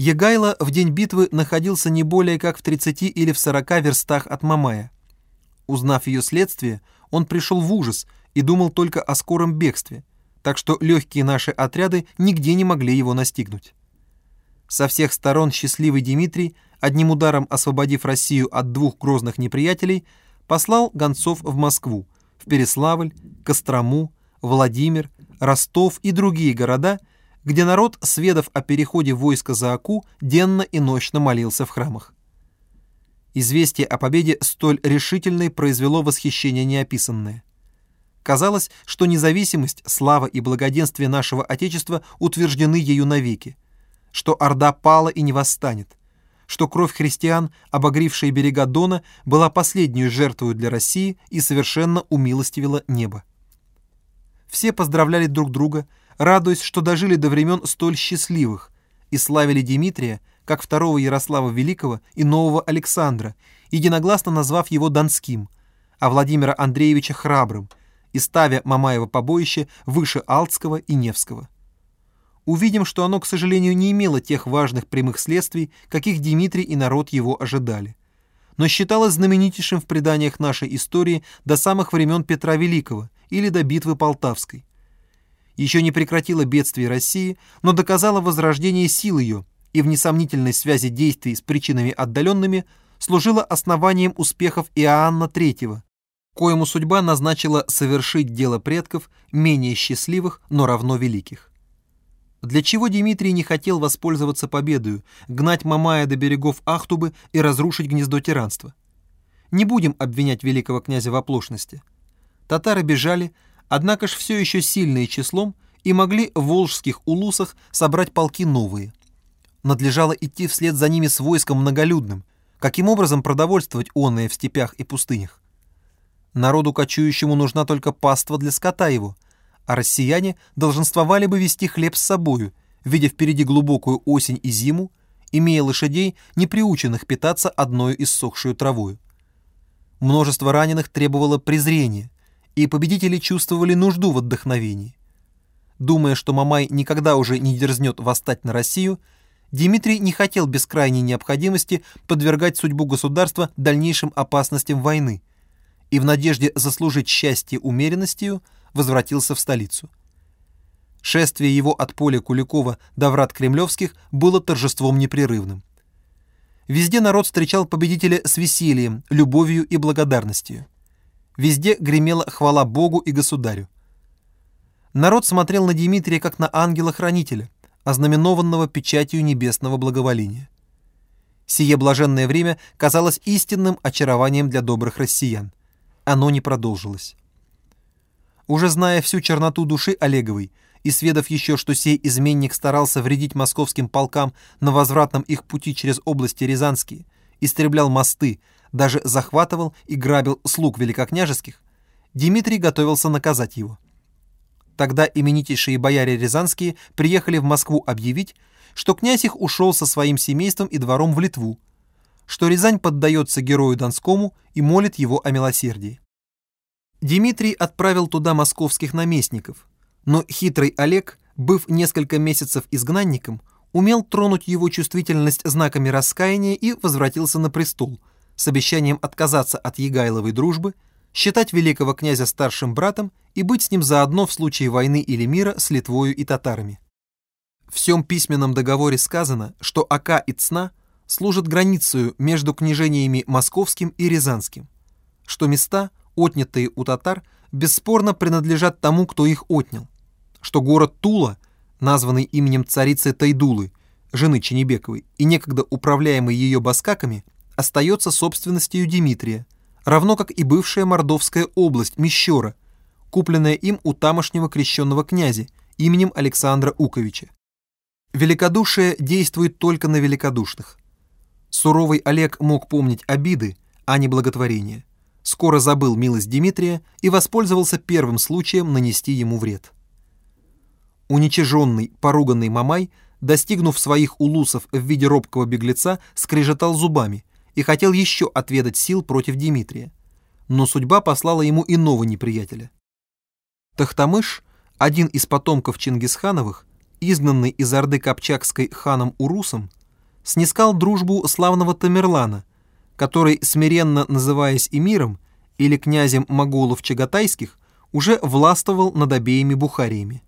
Егайло в день битвы находился не более как в 30 или в 40 верстах от Мамая. Узнав ее следствие, он пришел в ужас и думал только о скором бегстве, так что легкие наши отряды нигде не могли его настигнуть. Со всех сторон счастливый Дмитрий, одним ударом освободив Россию от двух грозных неприятелей, послал гонцов в Москву, в Переславль, Кострому, Владимир, Ростов и другие города, где народ, сведав о переходе войска за Аку, денно и ночно молился в храмах. Известие о победе столь решительной произвело восхищение неописанное. Казалось, что независимость, слава и благоденствие нашего Отечества утверждены ею навеки что Орда пала и не восстанет, что кровь христиан, обогревшая берега Дона, была последней жертвой для России и совершенно умилостивила небо. Все поздравляли друг друга, радуясь, что дожили до времен столь счастливых, и славили Дмитрия, как второго Ярослава Великого и нового Александра, единогласно назвав его Донским, а Владимира Андреевича храбрым, и ставя Мамаева побоище выше Алтского и Невского увидим, что оно, к сожалению, не имело тех важных прямых следствий, каких Дмитрий и народ его ожидали, но считалось знаменитейшим в преданиях нашей истории до самых времен Петра Великого или до битвы Полтавской. Еще не прекратило бедствие России, но доказало возрождение сил ее и в несомнительной связи действий с причинами отдаленными служило основанием успехов Иоанна III, коему судьба назначила совершить дело предков, менее счастливых, но равно великих. Для чего Дмитрий не хотел воспользоваться победою, гнать Мамая до берегов Ахтубы и разрушить гнездо тиранства? Не будем обвинять великого князя в оплошности. Татары бежали, однако ж все еще сильные числом и могли в волжских улусах собрать полки новые. Надлежало идти вслед за ними с войском многолюдным, каким образом продовольствовать онное в степях и пустынях. Народу кочующему нужна только паства для скота его – а россияне долженствовали бы вести хлеб с собою, видя впереди глубокую осень и зиму, имея лошадей, не приученных питаться одной иссохшую травою. Множество раненых требовало презрения, и победители чувствовали нужду в отдохновении. Думая, что Мамай никогда уже не дерзнет восстать на Россию, Дмитрий не хотел без крайней необходимости подвергать судьбу государства дальнейшим опасностям войны, и в надежде заслужить счастье умеренностью – возвратился в столицу. Шествие его от поля Куликова до врат Кремлевских было торжеством непрерывным. Везде народ встречал победителя с весельем, любовью и благодарностью. Везде гремела хвала Богу и Государю. Народ смотрел на Дмитрия как на ангела-хранителя, ознаменованного печатью небесного благоволения. Сие блаженное время казалось истинным очарованием для добрых россиян. Оно не продолжилось. Уже зная всю черноту души Олеговой и сведав еще, что сей изменник старался вредить московским полкам на возвратном их пути через области Рязанские, истреблял мосты, даже захватывал и грабил слуг великокняжеских, Дмитрий готовился наказать его. Тогда именитейшие бояре рязанские приехали в Москву объявить, что князь их ушел со своим семейством и двором в Литву, что Рязань поддается герою Донскому и молит его о милосердии. Дмитрий отправил туда московских наместников, но хитрый Олег, быв несколько месяцев изгнанником, умел тронуть его чувствительность знаками раскаяния и возвратился на престол с обещанием отказаться от Егайловой дружбы, считать великого князя старшим братом и быть с ним заодно в случае войны или мира с Литвою и татарами. В всем письменном договоре сказано, что Ака и Цна служат границей между княжениями Московским и Рязанским, что места – отнятые у татар, бесспорно принадлежат тому, кто их отнял, что город Тула, названный именем царицы Тайдулы, жены Ченебековой, и некогда управляемый ее баскаками, остается собственностью Дмитрия, равно как и бывшая Мордовская область Мещера, купленная им у тамошнего крещенного князя именем Александра Уковича. Великодушие действует только на великодушных. Суровый Олег мог помнить обиды, а не благотворение скоро забыл милость Дмитрия и воспользовался первым случаем нанести ему вред. Уничиженный, поруганный Мамай, достигнув своих улусов в виде робкого беглеца, скрежетал зубами и хотел еще отведать сил против Дмитрия. Но судьба послала ему иного неприятеля. Тахтамыш, один из потомков Чингисхановых, изгнанный из Орды Копчакской ханом Урусом, снискал дружбу славного Тамерлана, который, смиренно называясь эмиром или князем моголов чагатайских, уже властвовал над обеими Бухариями.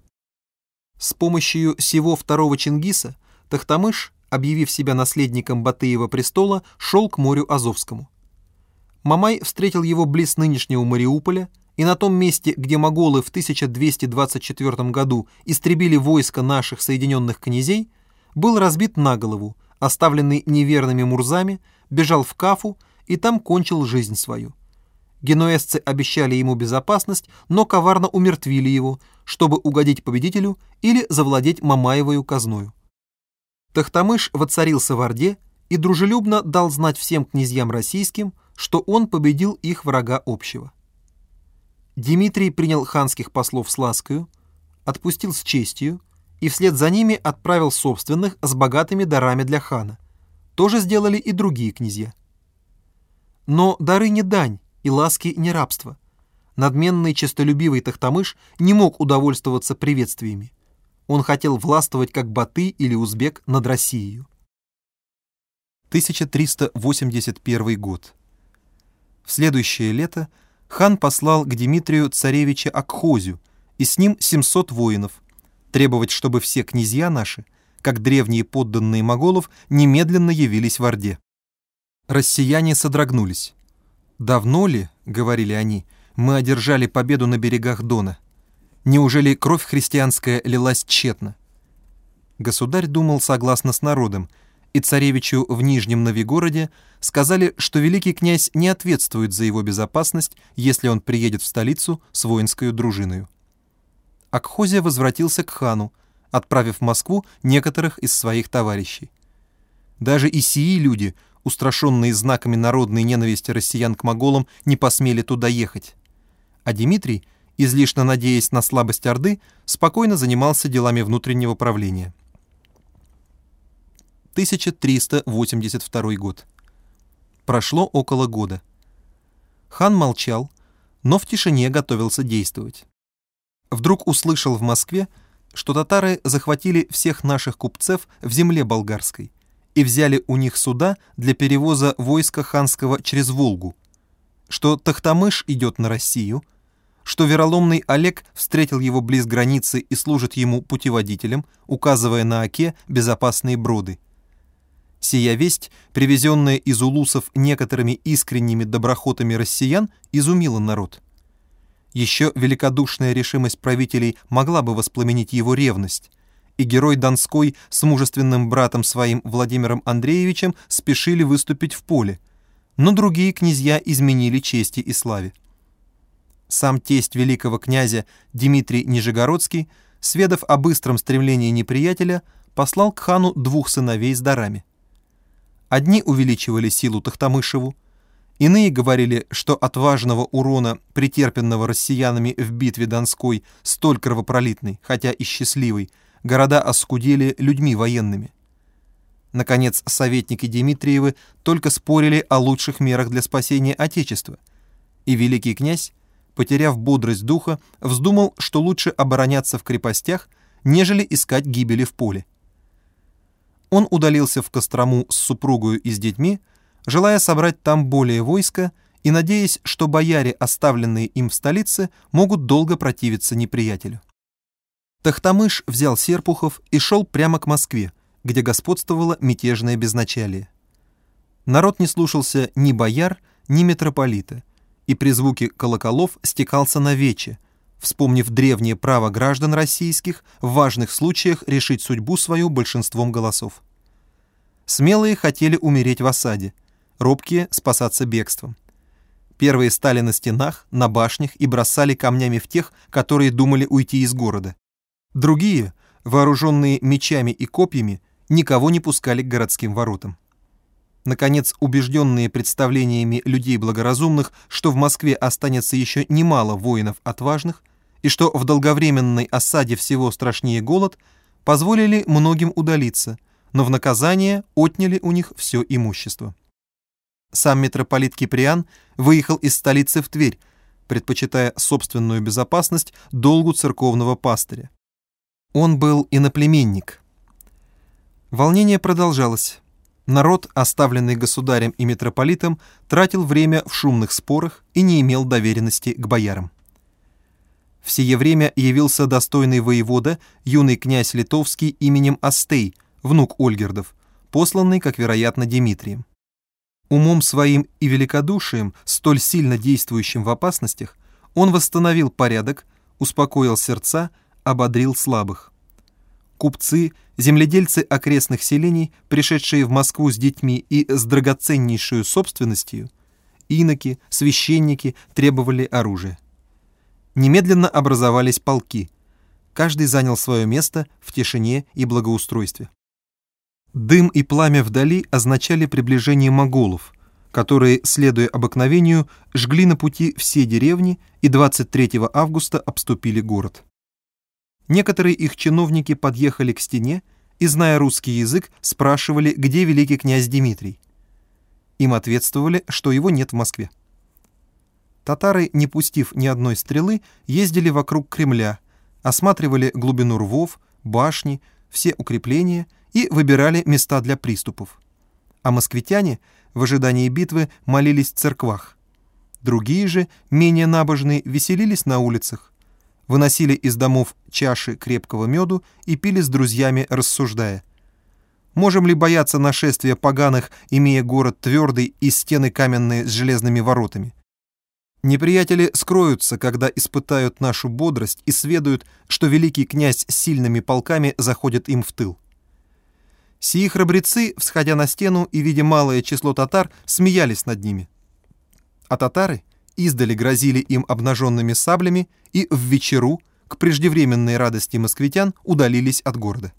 С помощью всего второго Чингиса Тахтамыш, объявив себя наследником Батыева престола, шел к морю Азовскому. Мамай встретил его близ нынешнего Мариуполя, и на том месте, где моголы в 1224 году истребили войско наших соединенных князей, был разбит на голову, оставленный неверными мурзами, бежал в Кафу и там кончил жизнь свою. Генуэзцы обещали ему безопасность, но коварно умертвили его, чтобы угодить победителю или завладеть Мамаевою казною. Тахтамыш воцарился в Орде и дружелюбно дал знать всем князьям российским, что он победил их врага общего. Дмитрий принял ханских послов с ласкою, отпустил с честью и вслед за ними отправил собственных с богатыми дарами для хана. То же сделали и другие князья. Но дары не дань, и ласки не рабство. Надменный честолюбивый Тахтамыш не мог удовольствоваться приветствиями. Он хотел властвовать как Баты или Узбек над Россией. 1381 год. В следующее лето хан послал к Дмитрию царевича Акхозю и с ним 700 воинов, требовать, чтобы все князья наши, как древние подданные моголов, немедленно явились в Орде. Россияне содрогнулись. «Давно ли, — говорили они, — мы одержали победу на берегах Дона? Неужели кровь христианская лилась тщетно?» Государь думал согласно с народом, и царевичу в Нижнем Новигороде сказали, что великий князь не ответствует за его безопасность, если он приедет в столицу с воинской дружиной. Акхозия возвратился к хану, отправив в Москву некоторых из своих товарищей. Даже и сии люди, устрашенные знаками народной ненависти россиян к моголам, не посмели туда ехать. А Дмитрий, излишне надеясь на слабость Орды, спокойно занимался делами внутреннего правления. 1382 год. Прошло около года. Хан молчал, но в тишине готовился действовать. Вдруг услышал в Москве, что татары захватили всех наших купцев в земле болгарской и взяли у них суда для перевоза войска ханского через Волгу, что Тахтамыш идет на Россию, что вероломный Олег встретил его близ границы и служит ему путеводителем, указывая на оке безопасные броды – Сия весть, привезенная из улусов некоторыми искренними доброхотами россиян, изумила народ. Еще великодушная решимость правителей могла бы воспламенить его ревность, и герой Донской с мужественным братом своим Владимиром Андреевичем спешили выступить в поле, но другие князья изменили чести и славе. Сам тесть великого князя Дмитрий Нижегородский, сведав о быстром стремлении неприятеля, послал к хану двух сыновей с дарами. Одни увеличивали силу Тахтамышеву, иные говорили, что от важного урона, претерпенного россиянами в битве Донской, столь кровопролитной, хотя и счастливой, города оскудели людьми военными. Наконец, советники Дмитриевы только спорили о лучших мерах для спасения Отечества, и великий князь, потеряв бодрость духа, вздумал, что лучше обороняться в крепостях, нежели искать гибели в поле он удалился в Кострому с супругою и с детьми, желая собрать там более войска и надеясь, что бояре, оставленные им в столице, могут долго противиться неприятелю. Тахтамыш взял Серпухов и шел прямо к Москве, где господствовало мятежное безначалие. Народ не слушался ни бояр, ни митрополита, и при звуке колоколов стекался на вече, вспомнив древнее право граждан российских в важных случаях решить судьбу свою большинством голосов. Смелые хотели умереть в осаде, робкие — спасаться бегством. Первые стали на стенах, на башнях и бросали камнями в тех, которые думали уйти из города. Другие, вооруженные мечами и копьями, никого не пускали к городским воротам. Наконец, убежденные представлениями людей благоразумных, что в Москве останется еще немало воинов отважных, и что в долговременной осаде всего страшнее голод, позволили многим удалиться, но в наказание отняли у них все имущество. Сам митрополит Киприан выехал из столицы в Тверь, предпочитая собственную безопасность долгу церковного пастыря. Он был иноплеменник. Волнение продолжалось. Народ, оставленный государем и митрополитом, тратил время в шумных спорах и не имел доверенности к боярам. В сие время явился достойный воевода, юный князь литовский именем Астей, внук Ольгердов, посланный, как вероятно, Дмитрием. Умом своим и великодушием, столь сильно действующим в опасностях, он восстановил порядок, успокоил сердца, ободрил слабых. Купцы, земледельцы окрестных селений, пришедшие в Москву с детьми и с драгоценнейшую собственностью, иноки, священники требовали оружия. Немедленно образовались полки. Каждый занял свое место в тишине и благоустройстве. Дым и пламя вдали означали приближение моголов, которые, следуя обыкновению, жгли на пути все деревни и 23 августа обступили город. Некоторые их чиновники подъехали к стене и, зная русский язык, спрашивали, где великий князь Дмитрий. Им ответствовали, что его нет в Москве. Татары, не пустив ни одной стрелы, ездили вокруг Кремля, осматривали глубину рвов, башни, все укрепления и выбирали места для приступов. А москвитяне в ожидании битвы молились в церквах. Другие же, менее набожные, веселились на улицах, выносили из домов чаши крепкого меду и пили с друзьями, рассуждая. Можем ли бояться нашествия поганых, имея город твердый и стены каменные с железными воротами? Неприятели скроются, когда испытают нашу бодрость и сведают, что великий князь с сильными полками заходит им в тыл. Сии храбрецы, всходя на стену и видя малое число татар, смеялись над ними. А татары издали грозили им обнаженными саблями и в вечеру, к преждевременной радости москвитян, удалились от города.